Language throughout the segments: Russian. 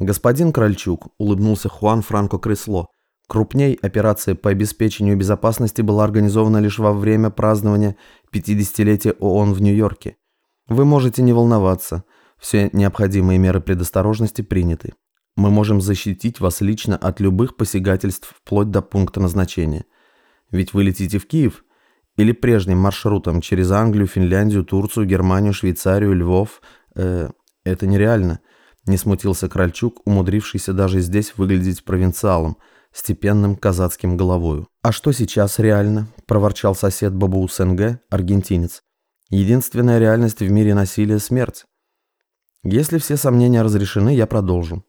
Господин Крольчук, улыбнулся Хуан Франко Кресло. Крупней операция по обеспечению безопасности была организована лишь во время празднования 50-летия ООН в Нью-Йорке. Вы можете не волноваться, все необходимые меры предосторожности приняты. Мы можем защитить вас лично от любых посягательств вплоть до пункта назначения. Ведь вы летите в Киев или прежним маршрутом через Англию, Финляндию, Турцию, Германию, Швейцарию, Львов. Э, это нереально. Не смутился Крольчук, умудрившийся даже здесь выглядеть провинциалом, степенным казацким головою. «А что сейчас реально?» – проворчал сосед Бабу СНГ, аргентинец. «Единственная реальность в мире насилия – смерть. Если все сомнения разрешены, я продолжу.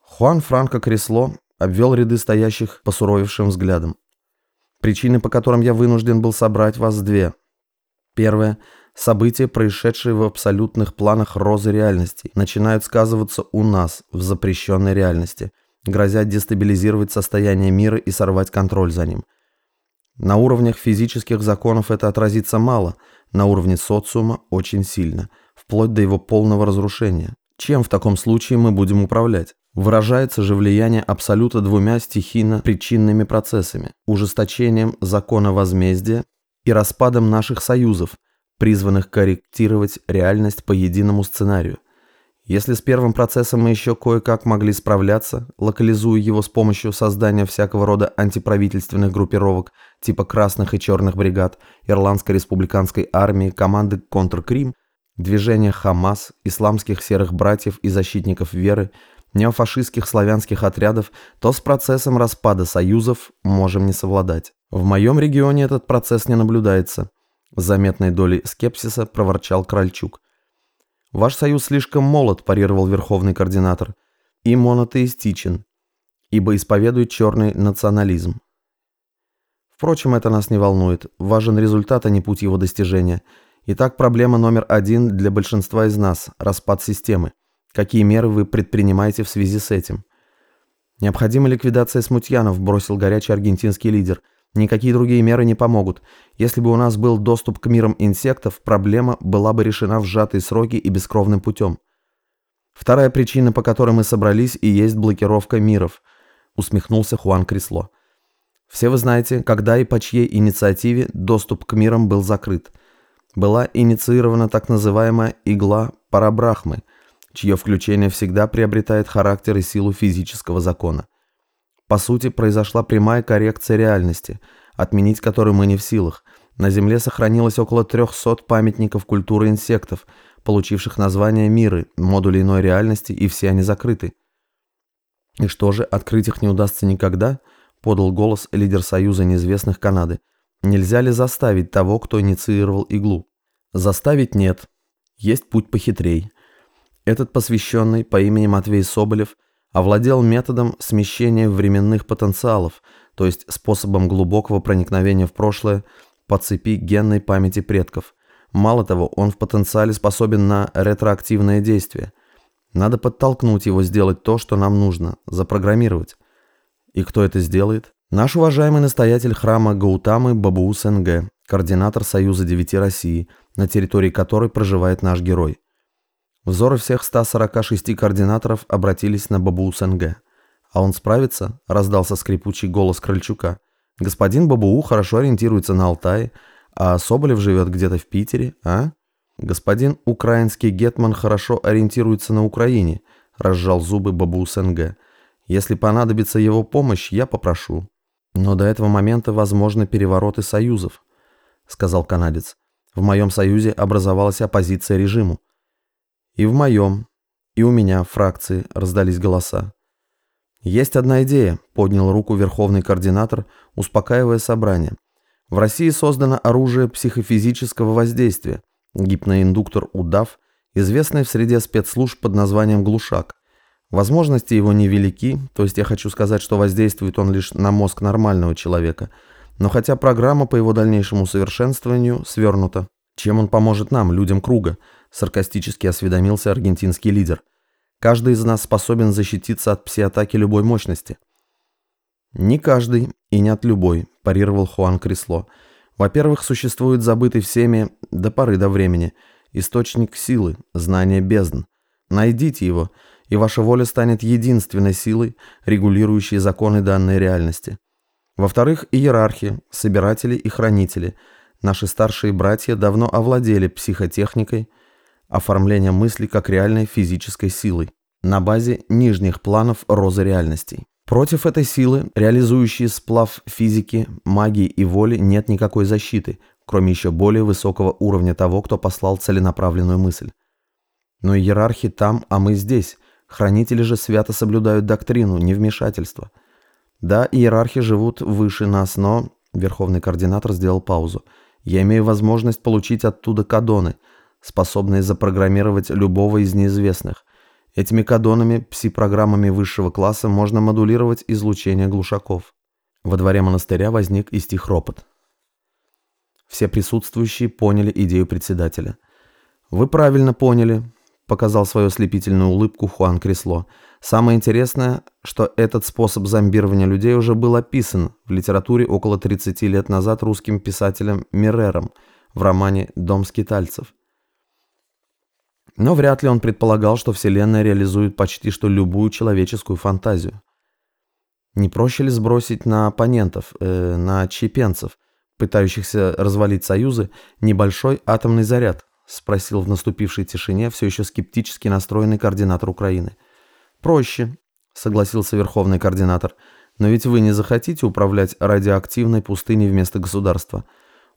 Хуан Франко Кресло обвел ряды стоящих посуровевшим взглядом. Причины, по которым я вынужден был собрать вас, две. Первое. События, происшедшие в абсолютных планах розы реальности, начинают сказываться у нас, в запрещенной реальности, грозят дестабилизировать состояние мира и сорвать контроль за ним. На уровнях физических законов это отразится мало, на уровне социума очень сильно, вплоть до его полного разрушения. Чем в таком случае мы будем управлять? Выражается же влияние абсолюта двумя стихийно-причинными процессами – ужесточением закона возмездия и распадом наших союзов, призванных корректировать реальность по единому сценарию. Если с первым процессом мы еще кое-как могли справляться, локализуя его с помощью создания всякого рода антиправительственных группировок типа красных и черных бригад, Ирландской республиканской армии, команды «Контркрим», движения «Хамас», исламских серых братьев и защитников веры – неофашистских славянских отрядов, то с процессом распада союзов можем не совладать. В моем регионе этот процесс не наблюдается. Заметной долей скепсиса проворчал Крольчук. Ваш союз слишком молод, парировал верховный координатор, и монотеистичен, ибо исповедует черный национализм. Впрочем, это нас не волнует. Важен результат, а не путь его достижения. Итак, проблема номер один для большинства из нас – распад системы. Какие меры вы предпринимаете в связи с этим? Необходима ликвидация смутьянов, бросил горячий аргентинский лидер. Никакие другие меры не помогут. Если бы у нас был доступ к мирам инсектов, проблема была бы решена в сжатые сроки и бескровным путем. Вторая причина, по которой мы собрались, и есть блокировка миров, усмехнулся Хуан Кресло. Все вы знаете, когда и по чьей инициативе доступ к мирам был закрыт. Была инициирована так называемая «игла Парабрахмы», чье включение всегда приобретает характер и силу физического закона. По сути, произошла прямая коррекция реальности, отменить которую мы не в силах. На Земле сохранилось около 300 памятников культуры инсектов, получивших название миры, модули иной реальности, и все они закрыты. «И что же, открыть их не удастся никогда?» – подал голос лидер Союза неизвестных Канады. «Нельзя ли заставить того, кто инициировал иглу?» «Заставить нет. Есть путь похитрей. Этот посвященный по имени Матвей Соболев овладел методом смещения временных потенциалов, то есть способом глубокого проникновения в прошлое по цепи генной памяти предков. Мало того, он в потенциале способен на ретроактивное действие. Надо подтолкнуть его сделать то, что нам нужно, запрограммировать. И кто это сделает? Наш уважаемый настоятель храма Гаутамы Бабу СНГ, координатор Союза Девяти России, на территории которой проживает наш герой. Взоры всех 146 координаторов обратились на Бабу СНГ. «А он справится?» – раздался скрипучий голос Крольчука. «Господин Бабуу хорошо ориентируется на Алтае, а Соболев живет где-то в Питере, а?» «Господин украинский гетман хорошо ориентируется на Украине», – разжал зубы Бабу СНГ. «Если понадобится его помощь, я попрошу». «Но до этого момента возможны перевороты союзов», – сказал канадец. «В моем союзе образовалась оппозиция режиму. И в моем, и у меня фракции раздались голоса. «Есть одна идея», — поднял руку верховный координатор, успокаивая собрание. «В России создано оружие психофизического воздействия, гипноиндуктор «Удав», известный в среде спецслужб под названием «Глушак». Возможности его невелики, то есть я хочу сказать, что воздействует он лишь на мозг нормального человека, но хотя программа по его дальнейшему совершенствованию свернута. Чем он поможет нам, людям круга? Саркастически осведомился аргентинский лидер. Каждый из нас способен защититься от пси-атаки любой мощности. Не каждый и не от любой, парировал Хуан Кресло. Во-первых, существует забытый всеми до поры до времени источник силы, знание бездн. Найдите его, и ваша воля станет единственной силой, регулирующей законы данной реальности. Во-вторых, иерархи, собиратели и хранители, наши старшие братья давно овладели психотехникой, оформления мысли как реальной физической силой на базе нижних планов розы реальностей. Против этой силы, реализующей сплав физики, магии и воли, нет никакой защиты, кроме еще более высокого уровня того, кто послал целенаправленную мысль. Но иерархи там, а мы здесь. Хранители же свято соблюдают доктрину, невмешательство. Да, иерархи живут выше нас, но... Верховный координатор сделал паузу. Я имею возможность получить оттуда кадоны, способные запрограммировать любого из неизвестных. Этими кадонами, пси-программами высшего класса можно модулировать излучение глушаков. Во дворе монастыря возник и стих ропот. Все присутствующие поняли идею председателя. «Вы правильно поняли», — показал свою ослепительную улыбку Хуан Кресло. «Самое интересное, что этот способ зомбирования людей уже был описан в литературе около 30 лет назад русским писателем Мирером в романе «Дом скитальцев». Но вряд ли он предполагал, что Вселенная реализует почти что любую человеческую фантазию. Не проще ли сбросить на оппонентов, э, на чепенцев, пытающихся развалить союзы, небольшой атомный заряд? Спросил в наступившей тишине все еще скептически настроенный координатор Украины. Проще, согласился верховный координатор. Но ведь вы не захотите управлять радиоактивной пустыней вместо государства.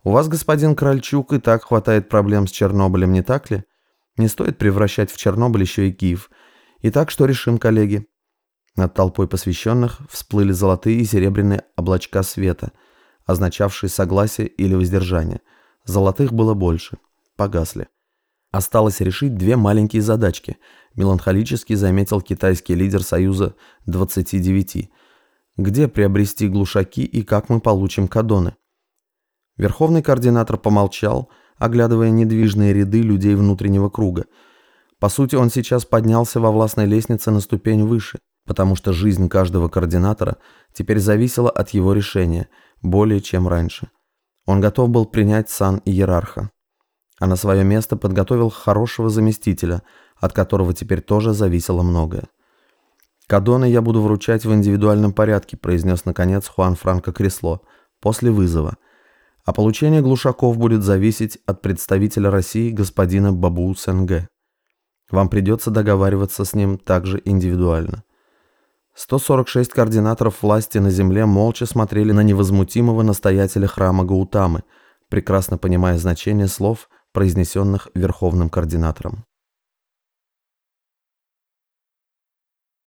У вас, господин Крольчук, и так хватает проблем с Чернобылем, не так ли? Не стоит превращать в Чернобыль еще и Киев. Итак, что решим, коллеги? Над толпой посвященных всплыли золотые и серебряные облачка света, означавшие согласие или воздержание. Золотых было больше. Погасли. Осталось решить две маленькие задачки, меланхолически заметил китайский лидер Союза 29. Где приобрести глушаки и как мы получим кадоны? Верховный координатор помолчал, оглядывая недвижные ряды людей внутреннего круга. По сути, он сейчас поднялся во властной лестнице на ступень выше, потому что жизнь каждого координатора теперь зависела от его решения, более чем раньше. Он готов был принять сан иерарха, а на свое место подготовил хорошего заместителя, от которого теперь тоже зависело многое. «Кадоны я буду вручать в индивидуальном порядке», произнес наконец Хуан Франко Кресло, после вызова – а получение глушаков будет зависеть от представителя России господина Бабу Сенге. Вам придется договариваться с ним также индивидуально. 146 координаторов власти на земле молча смотрели на невозмутимого настоятеля храма Гаутамы, прекрасно понимая значение слов, произнесенных верховным координатором.